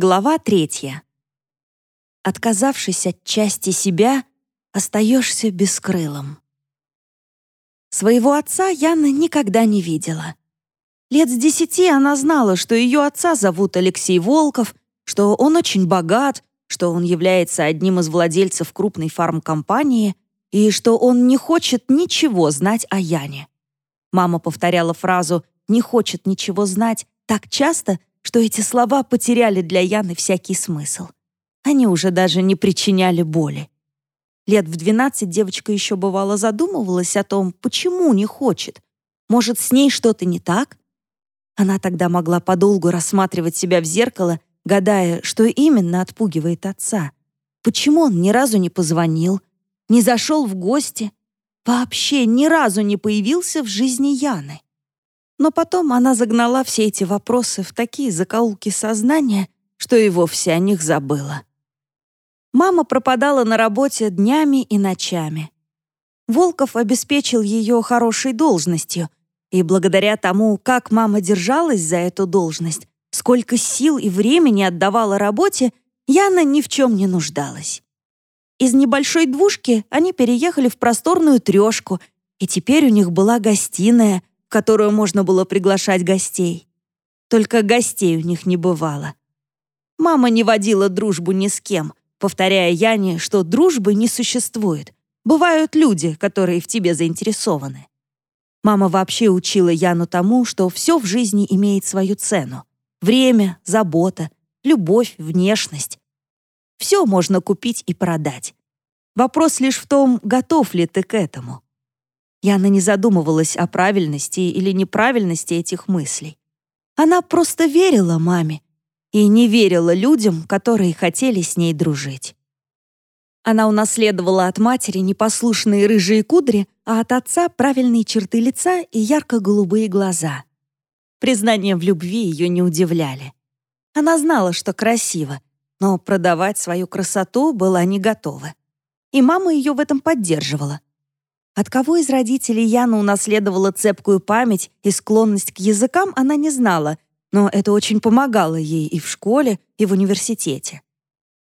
Глава третья. Отказавшись от части себя, остаешься бескрылым. Своего отца Яна никогда не видела. Лет с десяти она знала, что ее отца зовут Алексей Волков, что он очень богат, что он является одним из владельцев крупной фармкомпании и что он не хочет ничего знать о Яне. Мама повторяла фразу «не хочет ничего знать» так часто, что эти слова потеряли для Яны всякий смысл. Они уже даже не причиняли боли. Лет в двенадцать девочка еще бывало задумывалась о том, почему не хочет. Может, с ней что-то не так? Она тогда могла подолгу рассматривать себя в зеркало, гадая, что именно отпугивает отца. Почему он ни разу не позвонил, не зашел в гости, вообще ни разу не появился в жизни Яны? Но потом она загнала все эти вопросы в такие закоулки сознания, что и вовсе о них забыла. Мама пропадала на работе днями и ночами. Волков обеспечил ее хорошей должностью, и благодаря тому, как мама держалась за эту должность, сколько сил и времени отдавала работе, Яна ни в чем не нуждалась. Из небольшой двушки они переехали в просторную трешку, и теперь у них была гостиная, в которую можно было приглашать гостей. Только гостей у них не бывало. Мама не водила дружбу ни с кем, повторяя Яне, что дружбы не существует. Бывают люди, которые в тебе заинтересованы. Мама вообще учила Яну тому, что все в жизни имеет свою цену. Время, забота, любовь, внешность. Все можно купить и продать. Вопрос лишь в том, готов ли ты к этому. Яна не задумывалась о правильности или неправильности этих мыслей. Она просто верила маме и не верила людям, которые хотели с ней дружить. Она унаследовала от матери непослушные рыжие кудри, а от отца правильные черты лица и ярко-голубые глаза. Признания в любви ее не удивляли. Она знала, что красиво, но продавать свою красоту была не готова. И мама ее в этом поддерживала. От кого из родителей Яна унаследовала цепкую память и склонность к языкам, она не знала, но это очень помогало ей и в школе, и в университете.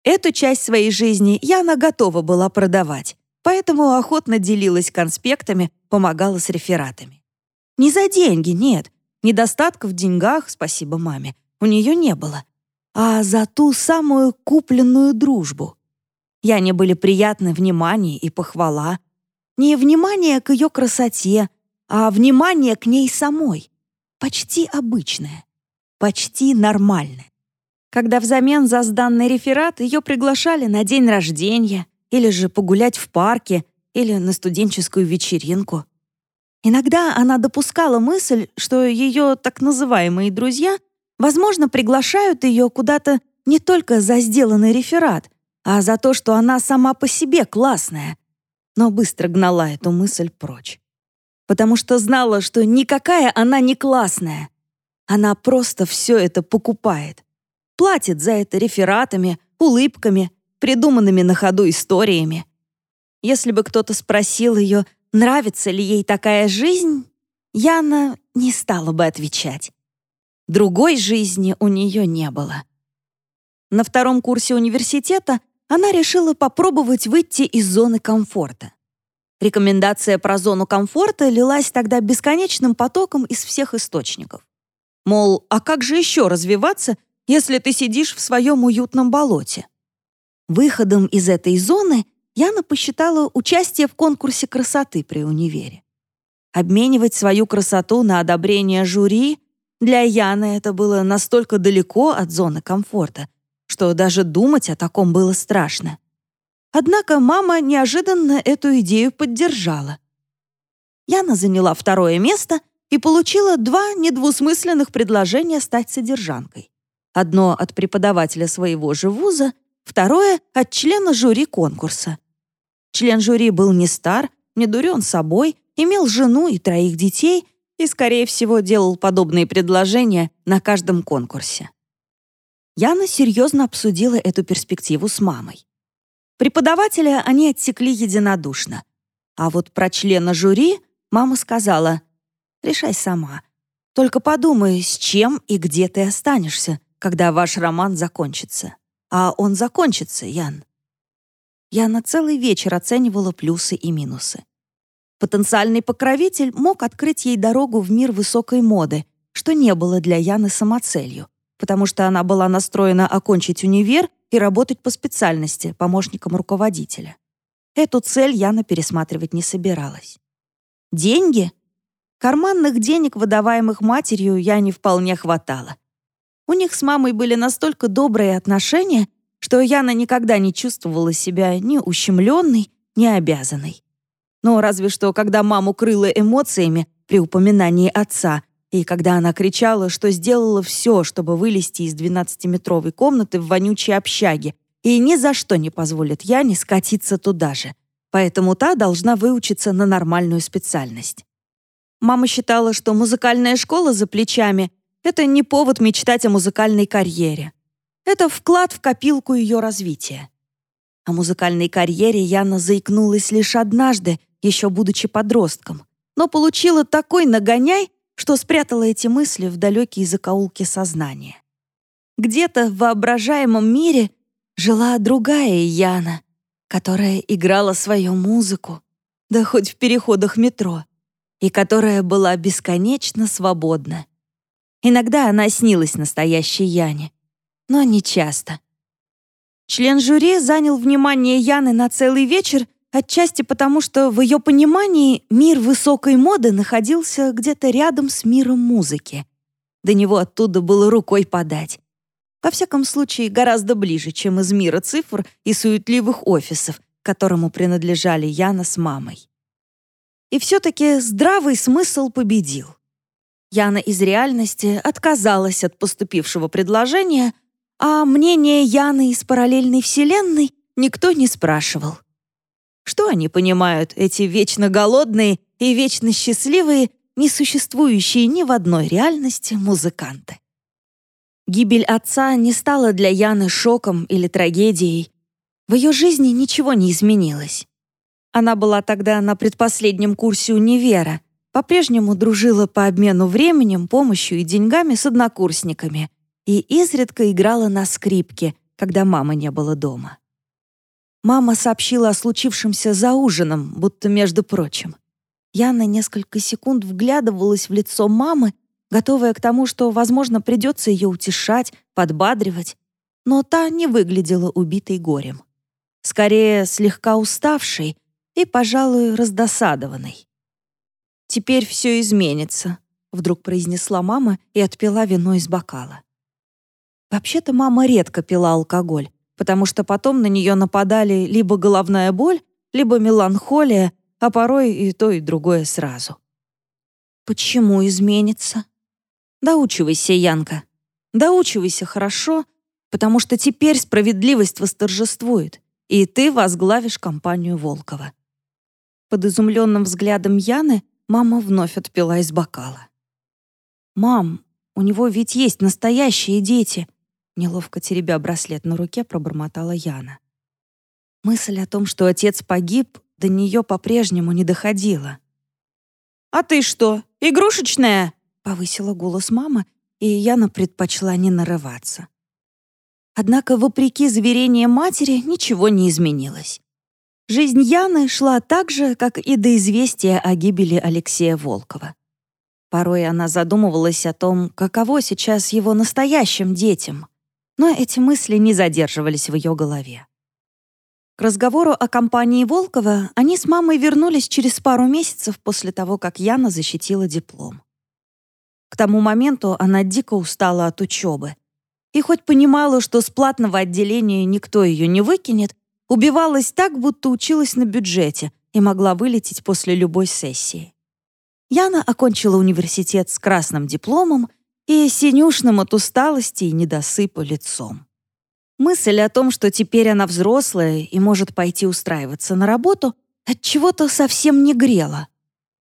Эту часть своей жизни Яна готова была продавать, поэтому охотно делилась конспектами, помогала с рефератами. Не за деньги, нет, недостатков в деньгах, спасибо маме, у нее не было, а за ту самую купленную дружбу. Яне были приятны внимание и похвала, не внимание к ее красоте, а внимание к ней самой. Почти обычное, почти нормальное. Когда взамен за сданный реферат ее приглашали на день рождения или же погулять в парке или на студенческую вечеринку. Иногда она допускала мысль, что ее так называемые друзья, возможно, приглашают ее куда-то не только за сделанный реферат, а за то, что она сама по себе классная, но быстро гнала эту мысль прочь. Потому что знала, что никакая она не классная. Она просто все это покупает. Платит за это рефератами, улыбками, придуманными на ходу историями. Если бы кто-то спросил ее, нравится ли ей такая жизнь, Яна не стала бы отвечать. Другой жизни у нее не было. На втором курсе университета она решила попробовать выйти из зоны комфорта. Рекомендация про зону комфорта лилась тогда бесконечным потоком из всех источников. Мол, а как же еще развиваться, если ты сидишь в своем уютном болоте? Выходом из этой зоны Яна посчитала участие в конкурсе красоты при универе. Обменивать свою красоту на одобрение жюри для Яны это было настолько далеко от зоны комфорта, что даже думать о таком было страшно. Однако мама неожиданно эту идею поддержала. Яна заняла второе место и получила два недвусмысленных предложения стать содержанкой. Одно от преподавателя своего же вуза, второе — от члена жюри конкурса. Член жюри был не стар, не дурен собой, имел жену и троих детей и, скорее всего, делал подобные предложения на каждом конкурсе. Яна серьезно обсудила эту перспективу с мамой. Преподавателя они отсекли единодушно. А вот про члена жюри мама сказала, «Решай сама. Только подумай, с чем и где ты останешься, когда ваш роман закончится. А он закончится, Ян. Я на целый вечер оценивала плюсы и минусы. Потенциальный покровитель мог открыть ей дорогу в мир высокой моды, что не было для Яны самоцелью, потому что она была настроена окончить универ и работать по специальности помощником руководителя. Эту цель Яна пересматривать не собиралась. Деньги? Карманных денег, выдаваемых матерью, я не вполне хватало. У них с мамой были настолько добрые отношения, что Яна никогда не чувствовала себя ни ущемленной, ни обязанной. Но разве что, когда маму крыло эмоциями при упоминании отца, и когда она кричала, что сделала все, чтобы вылезти из 12-метровой комнаты в вонючей общаге, и ни за что не позволит Яне скатиться туда же. Поэтому та должна выучиться на нормальную специальность. Мама считала, что музыкальная школа за плечами это не повод мечтать о музыкальной карьере. Это вклад в копилку ее развития. О музыкальной карьере Яна заикнулась лишь однажды, еще будучи подростком, но получила такой нагоняй, что спрятала эти мысли в далекие закоулки сознания. Где-то в воображаемом мире жила другая Яна, которая играла свою музыку, да хоть в переходах метро, и которая была бесконечно свободна. Иногда она снилась настоящей Яне, но не часто. Член жюри занял внимание Яны на целый вечер, отчасти потому, что в ее понимании мир высокой моды находился где-то рядом с миром музыки. До него оттуда было рукой подать. Во всяком случае, гораздо ближе, чем из мира цифр и суетливых офисов, которому принадлежали Яна с мамой. И все-таки здравый смысл победил. Яна из реальности отказалась от поступившего предложения, а мнение Яны из параллельной вселенной никто не спрашивал. Что они понимают, эти вечно голодные и вечно счастливые, не существующие ни в одной реальности музыканты? Гибель отца не стала для Яны шоком или трагедией. В ее жизни ничего не изменилось. Она была тогда на предпоследнем курсе универа, по-прежнему дружила по обмену временем, помощью и деньгами с однокурсниками и изредка играла на скрипке, когда мамы не было дома. Мама сообщила о случившемся за ужином, будто между прочим. Я на несколько секунд вглядывалась в лицо мамы, готовая к тому, что, возможно, придется ее утешать, подбадривать, но та не выглядела убитой горем. Скорее, слегка уставшей и, пожалуй, раздосадованной. «Теперь все изменится», — вдруг произнесла мама и отпила вино из бокала. Вообще-то мама редко пила алкоголь, потому что потом на нее нападали либо головная боль, либо меланхолия, а порой и то, и другое сразу. «Почему изменится?» «Доучивайся, Янка. Доучивайся хорошо, потому что теперь справедливость восторжествует, и ты возглавишь компанию Волкова». Под изумленным взглядом Яны Мама вновь отпила из бокала. «Мам, у него ведь есть настоящие дети!» Неловко теребя браслет на руке, пробормотала Яна. Мысль о том, что отец погиб, до нее по-прежнему не доходила. «А ты что, игрушечная?» — повысила голос мама, и Яна предпочла не нарываться. Однако, вопреки заверениям матери, ничего не изменилось. Жизнь Яны шла так же, как и до известия о гибели Алексея Волкова. Порой она задумывалась о том, каково сейчас его настоящим детям, но эти мысли не задерживались в ее голове. К разговору о компании Волкова они с мамой вернулись через пару месяцев после того, как Яна защитила диплом. К тому моменту она дико устала от учебы. И хоть понимала, что с платного отделения никто ее не выкинет, Убивалась так, будто училась на бюджете и могла вылететь после любой сессии. Яна окончила университет с красным дипломом и синюшным от усталости и недосыпа лицом. Мысль о том, что теперь она взрослая и может пойти устраиваться на работу, от чего-то совсем не грела.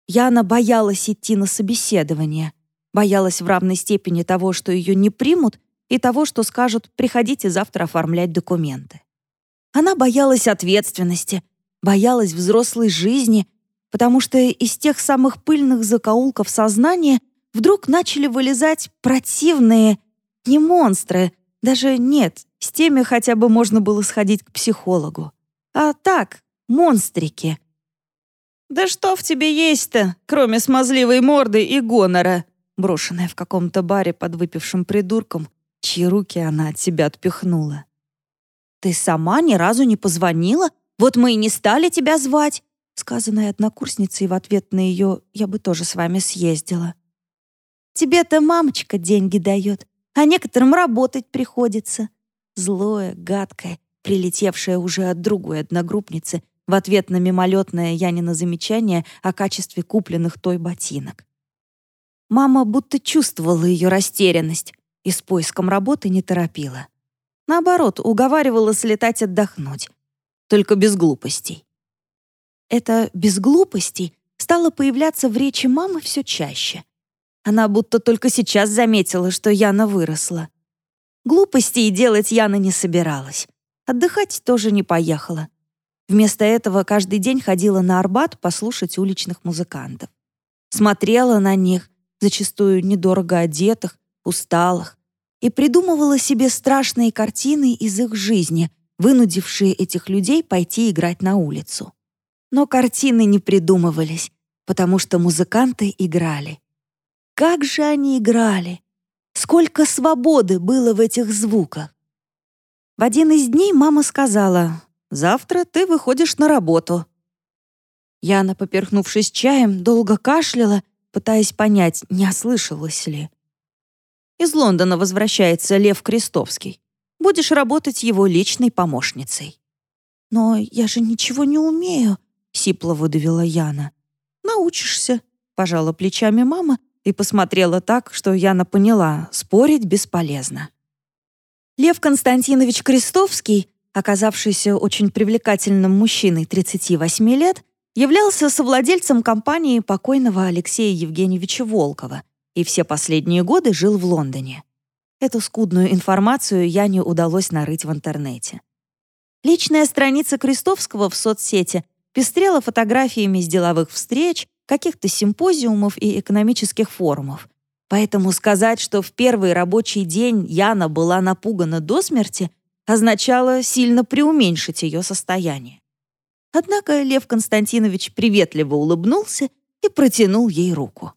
Яна боялась идти на собеседование, боялась в равной степени того, что ее не примут, и того, что скажут «приходите завтра оформлять документы». Она боялась ответственности, боялась взрослой жизни, потому что из тех самых пыльных закоулков сознания вдруг начали вылезать противные, Не монстры, даже нет, с теми хотя бы можно было сходить к психологу. А так, монстрики. «Да что в тебе есть-то, кроме смазливой морды и гонора?» брошенная в каком-то баре под выпившим придурком, чьи руки она от себя отпихнула. «Ты сама ни разу не позвонила? Вот мы и не стали тебя звать!» сказанное однокурсницей в ответ на ее «я бы тоже с вами съездила». «Тебе-то мамочка деньги дает, а некоторым работать приходится». Злое, гадкое, прилетевшее уже от другой одногруппницы в ответ на мимолетное Янина замечание о качестве купленных той ботинок. Мама будто чувствовала ее растерянность и с поиском работы не торопила. Наоборот, уговаривала слетать отдохнуть. Только без глупостей. Это «без глупостей» стало появляться в речи мамы все чаще. Она будто только сейчас заметила, что Яна выросла. Глупостей делать Яна не собиралась. Отдыхать тоже не поехала. Вместо этого каждый день ходила на Арбат послушать уличных музыкантов. Смотрела на них, зачастую недорого одетых, усталых, и придумывала себе страшные картины из их жизни, вынудившие этих людей пойти играть на улицу. Но картины не придумывались, потому что музыканты играли. Как же они играли! Сколько свободы было в этих звуках! В один из дней мама сказала, «Завтра ты выходишь на работу». Яна, поперхнувшись чаем, долго кашляла, пытаясь понять, не ослышалась ли. Из Лондона возвращается Лев Крестовский. Будешь работать его личной помощницей. «Но я же ничего не умею», — сипло выдавила Яна. «Научишься», — пожала плечами мама и посмотрела так, что Яна поняла, спорить бесполезно. Лев Константинович Крестовский, оказавшийся очень привлекательным мужчиной 38 лет, являлся совладельцем компании покойного Алексея Евгеньевича Волкова и все последние годы жил в Лондоне. Эту скудную информацию Яне удалось нарыть в интернете. Личная страница Крестовского в соцсети пестрела фотографиями с деловых встреч, каких-то симпозиумов и экономических форумов. Поэтому сказать, что в первый рабочий день Яна была напугана до смерти, означало сильно преуменьшить ее состояние. Однако Лев Константинович приветливо улыбнулся и протянул ей руку.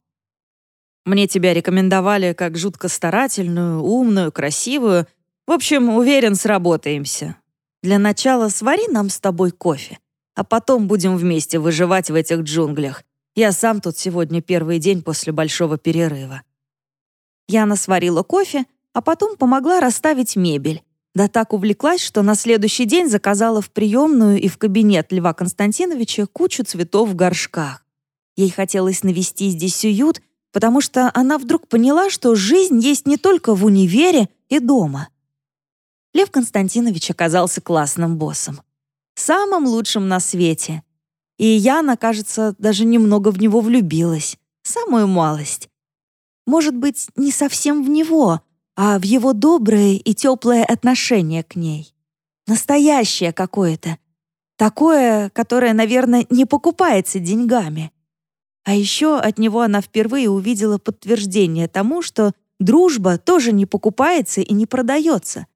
«Мне тебя рекомендовали как жутко старательную, умную, красивую. В общем, уверен, сработаемся. Для начала свари нам с тобой кофе а потом будем вместе выживать в этих джунглях. Я сам тут сегодня первый день после большого перерыва». Яна сварила кофе, а потом помогла расставить мебель. Да так увлеклась, что на следующий день заказала в приемную и в кабинет Льва Константиновича кучу цветов в горшках. Ей хотелось навести здесь уют, потому что она вдруг поняла, что жизнь есть не только в универе и дома. Лев Константинович оказался классным боссом самым лучшим на свете. И Яна, кажется, даже немного в него влюбилась. Самую малость. Может быть, не совсем в него, а в его доброе и теплое отношение к ней. Настоящее какое-то. Такое, которое, наверное, не покупается деньгами. А еще от него она впервые увидела подтверждение тому, что дружба тоже не покупается и не продается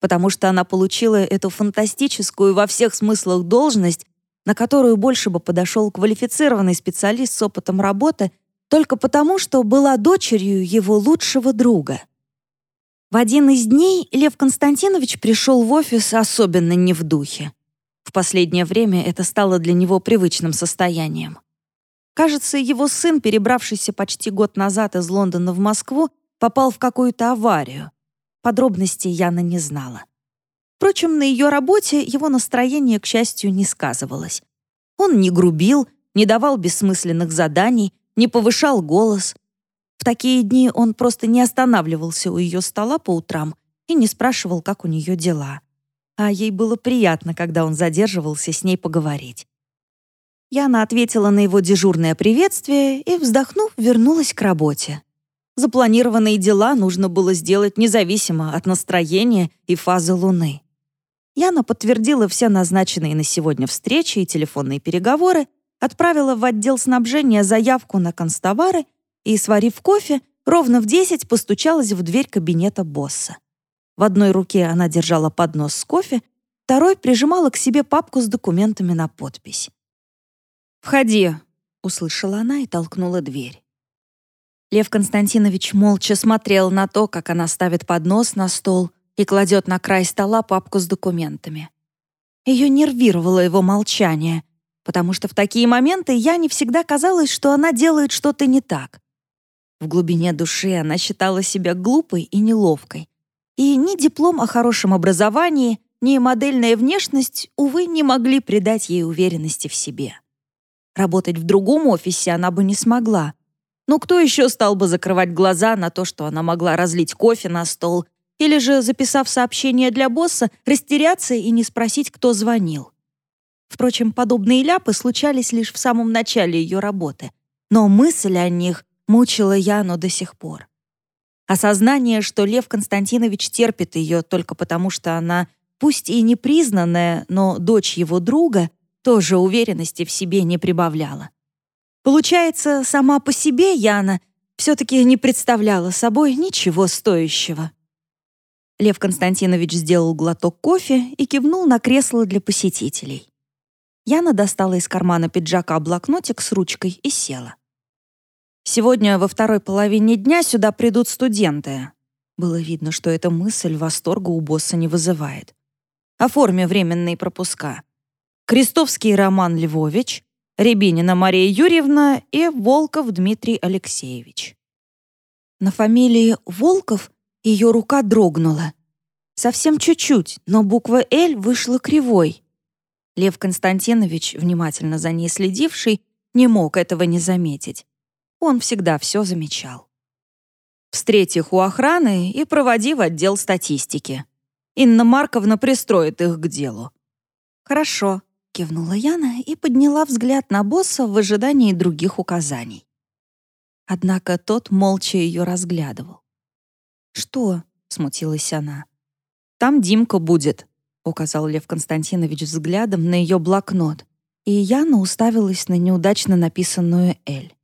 потому что она получила эту фантастическую во всех смыслах должность, на которую больше бы подошел квалифицированный специалист с опытом работы, только потому, что была дочерью его лучшего друга. В один из дней Лев Константинович пришел в офис особенно не в духе. В последнее время это стало для него привычным состоянием. Кажется, его сын, перебравшийся почти год назад из Лондона в Москву, попал в какую-то аварию. Подробностей Яна не знала. Впрочем, на ее работе его настроение, к счастью, не сказывалось. Он не грубил, не давал бессмысленных заданий, не повышал голос. В такие дни он просто не останавливался у ее стола по утрам и не спрашивал, как у нее дела. А ей было приятно, когда он задерживался с ней поговорить. Яна ответила на его дежурное приветствие и, вздохнув, вернулась к работе. Запланированные дела нужно было сделать независимо от настроения и фазы Луны. Яна подтвердила все назначенные на сегодня встречи и телефонные переговоры, отправила в отдел снабжения заявку на констовары и, сварив кофе, ровно в десять постучалась в дверь кабинета босса. В одной руке она держала поднос с кофе, второй прижимала к себе папку с документами на подпись. «Входи», — услышала она и толкнула дверь. Лев Константинович молча смотрел на то, как она ставит поднос на стол и кладет на край стола папку с документами. Ее нервировало его молчание, потому что в такие моменты я не всегда казалось, что она делает что-то не так. В глубине души она считала себя глупой и неловкой. И ни диплом о хорошем образовании, ни модельная внешность, увы, не могли придать ей уверенности в себе. Работать в другом офисе она бы не смогла, ну кто еще стал бы закрывать глаза на то, что она могла разлить кофе на стол, или же, записав сообщение для босса, растеряться и не спросить, кто звонил? Впрочем, подобные ляпы случались лишь в самом начале ее работы, но мысль о них мучила Яну до сих пор. Осознание, что Лев Константинович терпит ее только потому, что она, пусть и непризнанная, но дочь его друга, тоже уверенности в себе не прибавляла. Получается, сама по себе Яна все-таки не представляла собой ничего стоящего. Лев Константинович сделал глоток кофе и кивнул на кресло для посетителей. Яна достала из кармана пиджака блокнотик с ручкой и села. «Сегодня во второй половине дня сюда придут студенты». Было видно, что эта мысль восторга у босса не вызывает. «Оформи временные пропуска. Крестовский Роман Львович, Рябинина Мария Юрьевна и Волков Дмитрий Алексеевич. На фамилии Волков ее рука дрогнула. Совсем чуть-чуть, но буква «Л» вышла кривой. Лев Константинович, внимательно за ней следивший, не мог этого не заметить. Он всегда все замечал. Встреть их у охраны и проводи в отдел статистики. Инна Марковна пристроит их к делу. Хорошо, кивнула Яна и подняла взгляд на босса в ожидании других указаний. Однако тот молча ее разглядывал. «Что?» — смутилась она. «Там Димка будет», — указал Лев Константинович взглядом на ее блокнот, и Яна уставилась на неудачно написанную «Эль».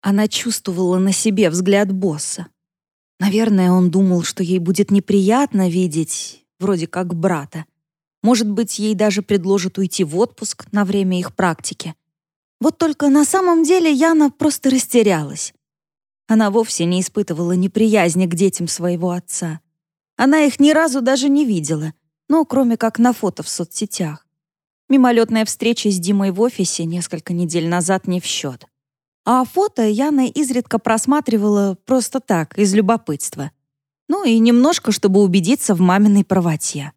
Она чувствовала на себе взгляд босса. Наверное, он думал, что ей будет неприятно видеть, вроде как брата, может быть, ей даже предложат уйти в отпуск на время их практики. Вот только на самом деле Яна просто растерялась. Она вовсе не испытывала неприязни к детям своего отца. Она их ни разу даже не видела, ну, кроме как на фото в соцсетях. Мимолетная встреча с Димой в офисе несколько недель назад не в счет. А фото Яна изредка просматривала просто так, из любопытства. Ну и немножко, чтобы убедиться в маминой правоте.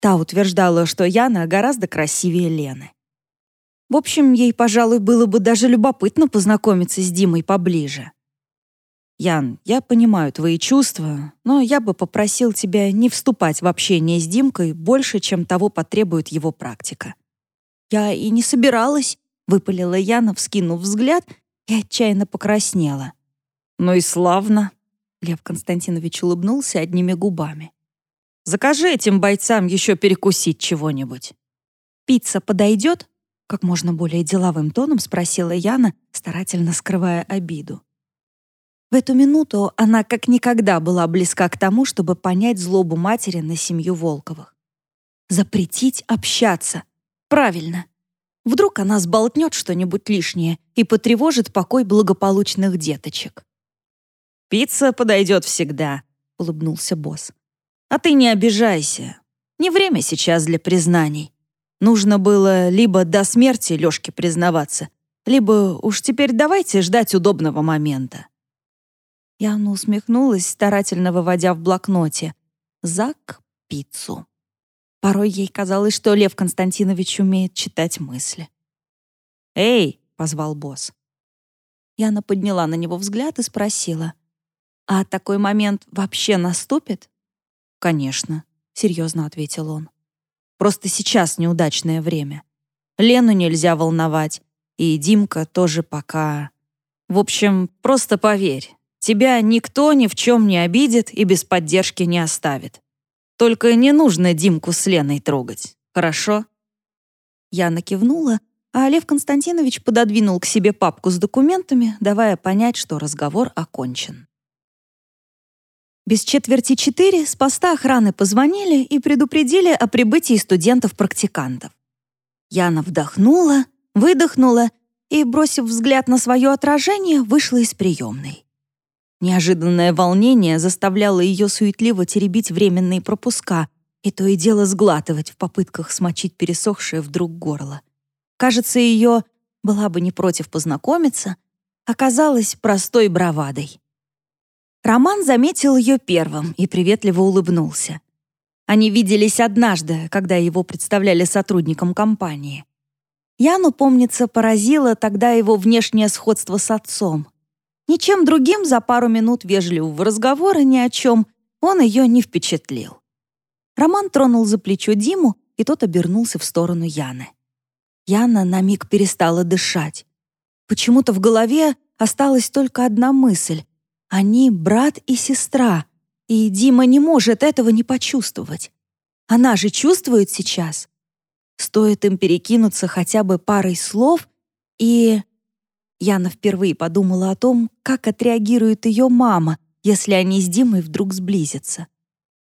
Та утверждала, что Яна гораздо красивее Лены. В общем, ей, пожалуй, было бы даже любопытно познакомиться с Димой поближе. «Ян, я понимаю твои чувства, но я бы попросил тебя не вступать в общение с Димкой больше, чем того потребует его практика». «Я и не собиралась», — выпалила Яна, вскинув взгляд, и отчаянно покраснела. «Ну и славно», — Лев Константинович улыбнулся одними губами. Закажи этим бойцам еще перекусить чего-нибудь». «Пицца подойдет?» — как можно более деловым тоном спросила Яна, старательно скрывая обиду. В эту минуту она как никогда была близка к тому, чтобы понять злобу матери на семью Волковых. Запретить общаться. Правильно. Вдруг она сболтнет что-нибудь лишнее и потревожит покой благополучных деточек. «Пицца подойдет всегда», — улыбнулся босс. А ты не обижайся. Не время сейчас для признаний. Нужно было либо до смерти Лёшке признаваться, либо уж теперь давайте ждать удобного момента. Яна усмехнулась, старательно выводя в блокноте «Зак пиццу». Порой ей казалось, что Лев Константинович умеет читать мысли. «Эй!» — позвал босс. Яна подняла на него взгляд и спросила, «А такой момент вообще наступит?» «Конечно», — серьезно ответил он. «Просто сейчас неудачное время. Лену нельзя волновать, и Димка тоже пока... В общем, просто поверь, тебя никто ни в чем не обидит и без поддержки не оставит. Только не нужно Димку с Леной трогать, хорошо?» Я накивнула, а Лев Константинович пододвинул к себе папку с документами, давая понять, что разговор окончен. Без четверти четыре с поста охраны позвонили и предупредили о прибытии студентов-практикантов. Яна вдохнула, выдохнула и, бросив взгляд на свое отражение, вышла из приемной. Неожиданное волнение заставляло ее суетливо теребить временные пропуска и то и дело сглатывать в попытках смочить пересохшее вдруг горло. Кажется, ее была бы не против познакомиться, оказалась простой бравадой. Роман заметил ее первым и приветливо улыбнулся. Они виделись однажды, когда его представляли сотрудникам компании. Яну, помнится, поразило тогда его внешнее сходство с отцом. Ничем другим за пару минут вежливого разговора ни о чем он ее не впечатлил. Роман тронул за плечо Диму, и тот обернулся в сторону Яны. Яна на миг перестала дышать. Почему-то в голове осталась только одна мысль. Они брат и сестра, и Дима не может этого не почувствовать. Она же чувствует сейчас. Стоит им перекинуться хотя бы парой слов, и... Яна впервые подумала о том, как отреагирует ее мама, если они с Димой вдруг сблизятся.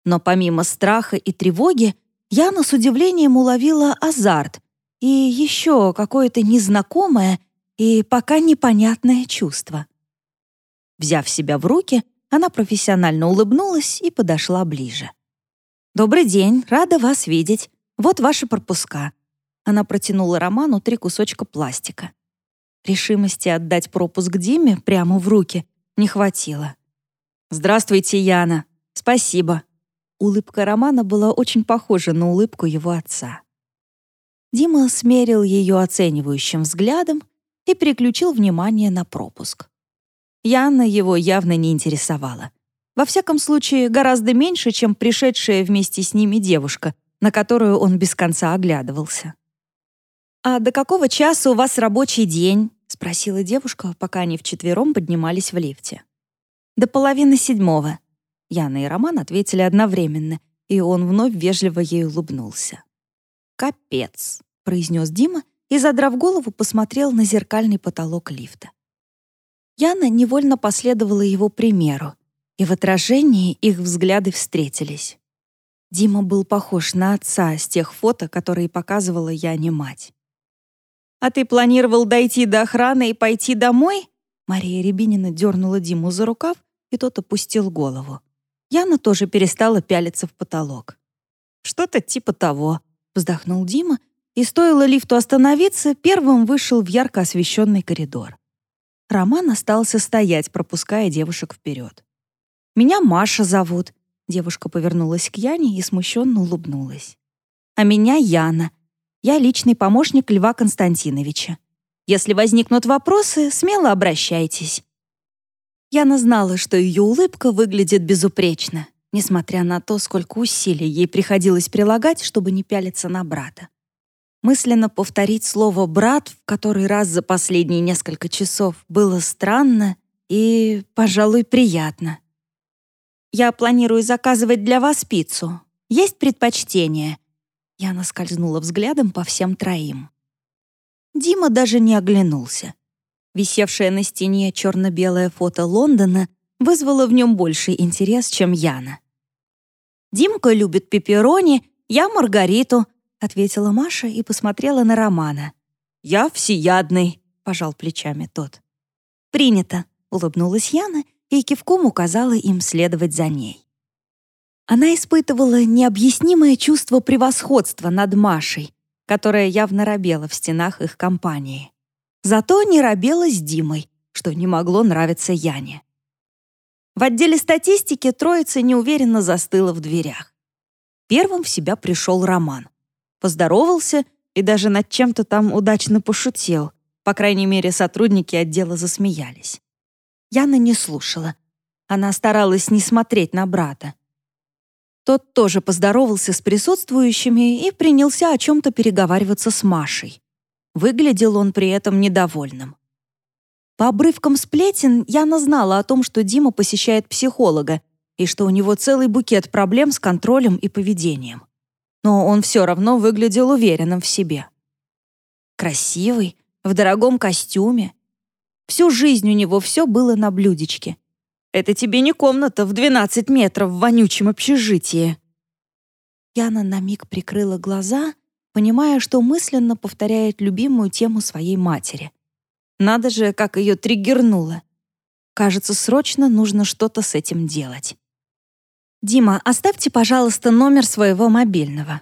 Но помимо страха и тревоги, Яна с удивлением уловила азарт и еще какое-то незнакомое и пока непонятное чувство. Взяв себя в руки, она профессионально улыбнулась и подошла ближе. «Добрый день, рада вас видеть. Вот ваши пропуска». Она протянула Роману три кусочка пластика. Решимости отдать пропуск Диме прямо в руки не хватило. «Здравствуйте, Яна. Спасибо». Улыбка Романа была очень похожа на улыбку его отца. Дима смерил ее оценивающим взглядом и переключил внимание на пропуск. Яна его явно не интересовала. Во всяком случае, гораздо меньше, чем пришедшая вместе с ними девушка, на которую он без конца оглядывался. «А до какого часа у вас рабочий день?» — спросила девушка, пока они вчетвером поднимались в лифте. «До половины седьмого». Яна и Роман ответили одновременно, и он вновь вежливо ей улыбнулся. «Капец», — произнес Дима и, задрав голову, посмотрел на зеркальный потолок лифта. Яна невольно последовала его примеру, и в отражении их взгляды встретились. Дима был похож на отца с тех фото, которые показывала Яне мать. «А ты планировал дойти до охраны и пойти домой?» Мария Рябинина дернула Диму за рукав, и тот опустил голову. Яна тоже перестала пялиться в потолок. «Что-то типа того», Вздохнул Дима, и стоило лифту остановиться, первым вышел в ярко освещенный коридор. Роман остался стоять, пропуская девушек вперед. «Меня Маша зовут», — девушка повернулась к Яне и смущенно улыбнулась. «А меня Яна. Я личный помощник Льва Константиновича. Если возникнут вопросы, смело обращайтесь». Яна знала, что ее улыбка выглядит безупречно, несмотря на то, сколько усилий ей приходилось прилагать, чтобы не пялиться на брата. Мысленно повторить слово «брат» в который раз за последние несколько часов было странно и, пожалуй, приятно. «Я планирую заказывать для вас пиццу. Есть предпочтение?» Я наскользнула взглядом по всем троим. Дима даже не оглянулся. Висевшее на стене черно-белое фото Лондона вызвало в нем больший интерес, чем Яна. «Димка любит пепперони, я Маргариту», — ответила Маша и посмотрела на Романа. «Я всеядный», — пожал плечами тот. «Принято», — улыбнулась Яна и кивком указала им следовать за ней. Она испытывала необъяснимое чувство превосходства над Машей, которая явно робела в стенах их компании. Зато не робела с Димой, что не могло нравиться Яне. В отделе статистики троица неуверенно застыла в дверях. Первым в себя пришел Роман. Поздоровался и даже над чем-то там удачно пошутил. По крайней мере, сотрудники отдела засмеялись. Яна не слушала. Она старалась не смотреть на брата. Тот тоже поздоровался с присутствующими и принялся о чем-то переговариваться с Машей. Выглядел он при этом недовольным. По обрывкам сплетен Яна знала о том, что Дима посещает психолога и что у него целый букет проблем с контролем и поведением. Но он все равно выглядел уверенным в себе. красивый, в дорогом костюме. Всю жизнь у него все было на блюдечке. Это тебе не комната в 12 метров в вонючем общежитии. Яна на миг прикрыла глаза, понимая, что мысленно повторяет любимую тему своей матери. Надо же, как ее триггернуло. Кажется, срочно нужно что-то с этим делать. «Дима, оставьте, пожалуйста, номер своего мобильного».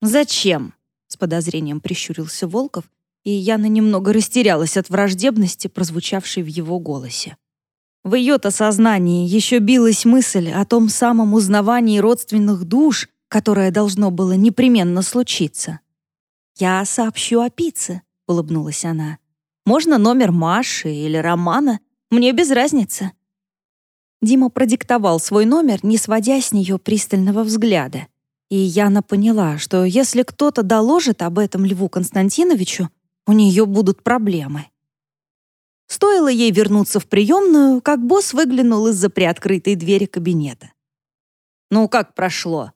«Зачем?» — с подозрением прищурился Волков, и Яна немного растерялась от враждебности, прозвучавшей в его голосе. В ее-то сознании еще билась мысль о том самом узнавании родственных душ, которое должно было непременно случиться. «Я сообщу о пицце», — улыбнулась она. «Можно номер Маши или Романа, мне без разницы». Дима продиктовал свой номер, не сводя с нее пристального взгляда. И Яна поняла, что если кто-то доложит об этом Льву Константиновичу, у нее будут проблемы. Стоило ей вернуться в приемную, как босс выглянул из-за приоткрытой двери кабинета. «Ну, как прошло?»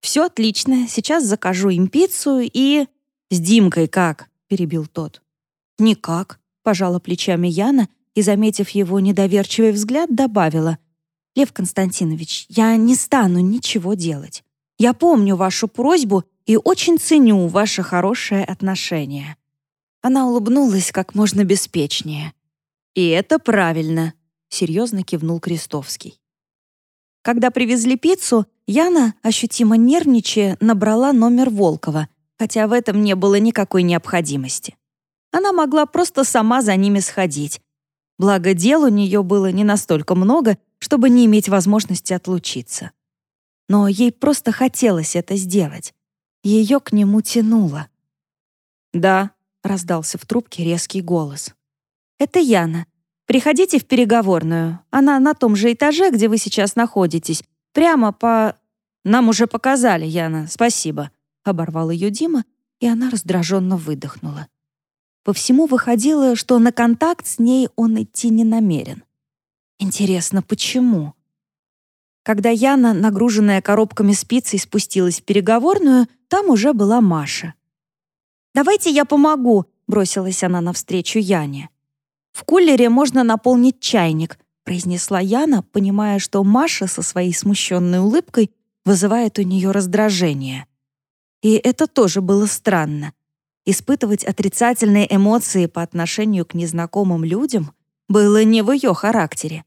«Все отлично, сейчас закажу им пиццу и...» «С Димкой как?» — перебил тот. «Никак», — пожала плечами Яна и, заметив его недоверчивый взгляд, добавила. «Лев Константинович, я не стану ничего делать. Я помню вашу просьбу и очень ценю ваше хорошее отношение». Она улыбнулась как можно беспечнее. «И это правильно», — серьезно кивнул Крестовский. Когда привезли пиццу, Яна, ощутимо нервничая, набрала номер Волкова, хотя в этом не было никакой необходимости. Она могла просто сама за ними сходить. Благо, дел у нее было не настолько много, чтобы не иметь возможности отлучиться. Но ей просто хотелось это сделать. Ее к нему тянуло. «Да», — раздался в трубке резкий голос. «Это Яна. Приходите в переговорную. Она на том же этаже, где вы сейчас находитесь. Прямо по...» «Нам уже показали, Яна, спасибо», — оборвал ее Дима, и она раздраженно выдохнула. По всему выходило, что на контакт с ней он идти не намерен. Интересно, почему? Когда Яна, нагруженная коробками спицей, спустилась в переговорную, там уже была Маша. «Давайте я помогу», — бросилась она навстречу Яне. «В кулере можно наполнить чайник», — произнесла Яна, понимая, что Маша со своей смущенной улыбкой вызывает у нее раздражение. И это тоже было странно. Испытывать отрицательные эмоции по отношению к незнакомым людям было не в ее характере.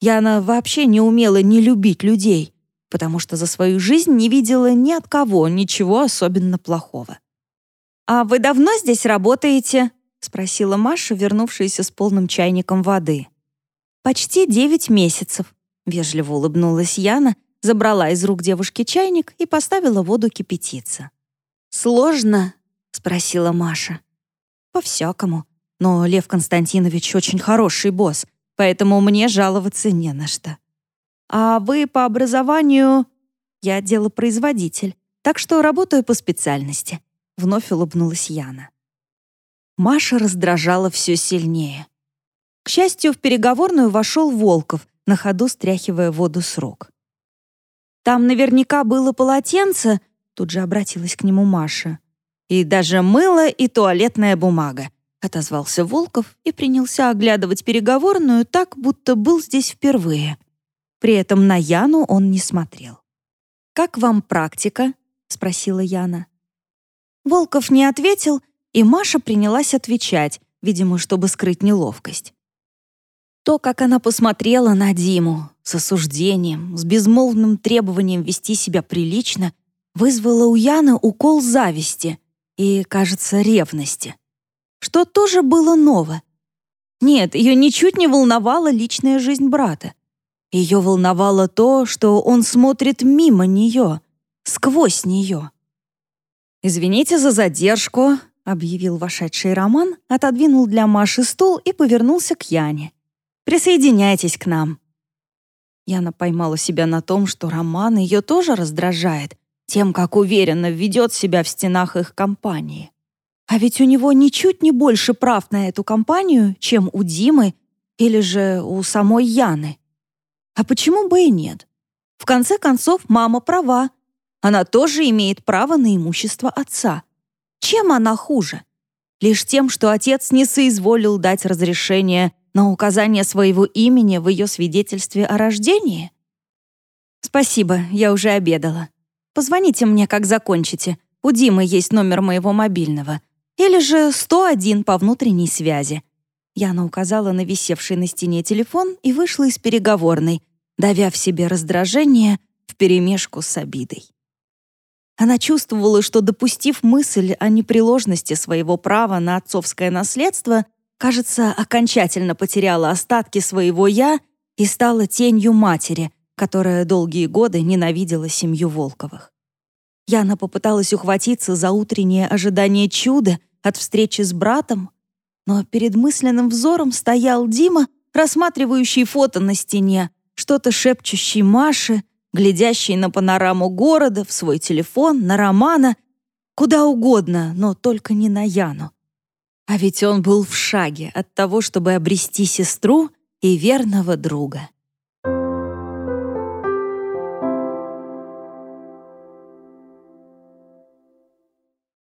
Яна вообще не умела не любить людей, потому что за свою жизнь не видела ни от кого ничего особенно плохого. «А вы давно здесь работаете?» — спросила Маша, вернувшаяся с полным чайником воды. «Почти девять месяцев», — вежливо улыбнулась Яна, забрала из рук девушки чайник и поставила воду кипятиться. «Сложно?» — спросила Маша. «По-всякому. Но Лев Константинович очень хороший босс поэтому мне жаловаться не на что. А вы по образованию... Я делопроизводитель, так что работаю по специальности. Вновь улыбнулась Яна. Маша раздражала все сильнее. К счастью, в переговорную вошел Волков, на ходу стряхивая воду с рук. «Там наверняка было полотенце», — тут же обратилась к нему Маша. «И даже мыло и туалетная бумага отозвался Волков и принялся оглядывать переговорную так, будто был здесь впервые. При этом на Яну он не смотрел. «Как вам практика?» — спросила Яна. Волков не ответил, и Маша принялась отвечать, видимо, чтобы скрыть неловкость. То, как она посмотрела на Диму с осуждением, с безмолвным требованием вести себя прилично, вызвало у Яны укол зависти и, кажется, ревности что тоже было ново. Нет, ее ничуть не волновала личная жизнь брата. Ее волновало то, что он смотрит мимо нее, сквозь нее. «Извините за задержку», — объявил вошедший Роман, отодвинул для Маши стул и повернулся к Яне. «Присоединяйтесь к нам». Яна поймала себя на том, что Роман ее тоже раздражает, тем, как уверенно ведет себя в стенах их компании. А ведь у него ничуть не больше прав на эту компанию, чем у Димы или же у самой Яны. А почему бы и нет? В конце концов, мама права. Она тоже имеет право на имущество отца. Чем она хуже? лишь тем, что отец не соизволил дать разрешение на указание своего имени в ее свидетельстве о рождении? «Спасибо, я уже обедала. Позвоните мне, как закончите. У Димы есть номер моего мобильного. Или же 101 по внутренней связи». Яна указала на висевший на стене телефон и вышла из переговорной, давя в себе раздражение вперемешку с обидой. Она чувствовала, что, допустив мысль о непреложности своего права на отцовское наследство, кажется, окончательно потеряла остатки своего «я» и стала тенью матери, которая долгие годы ненавидела семью Волковых. Яна попыталась ухватиться за утреннее ожидание чуда от встречи с братом, но перед мысленным взором стоял Дима, рассматривающий фото на стене, что-то шепчущий Маше, глядящий на панораму города, в свой телефон, на Романа, куда угодно, но только не на Яну. А ведь он был в шаге от того, чтобы обрести сестру и верного друга.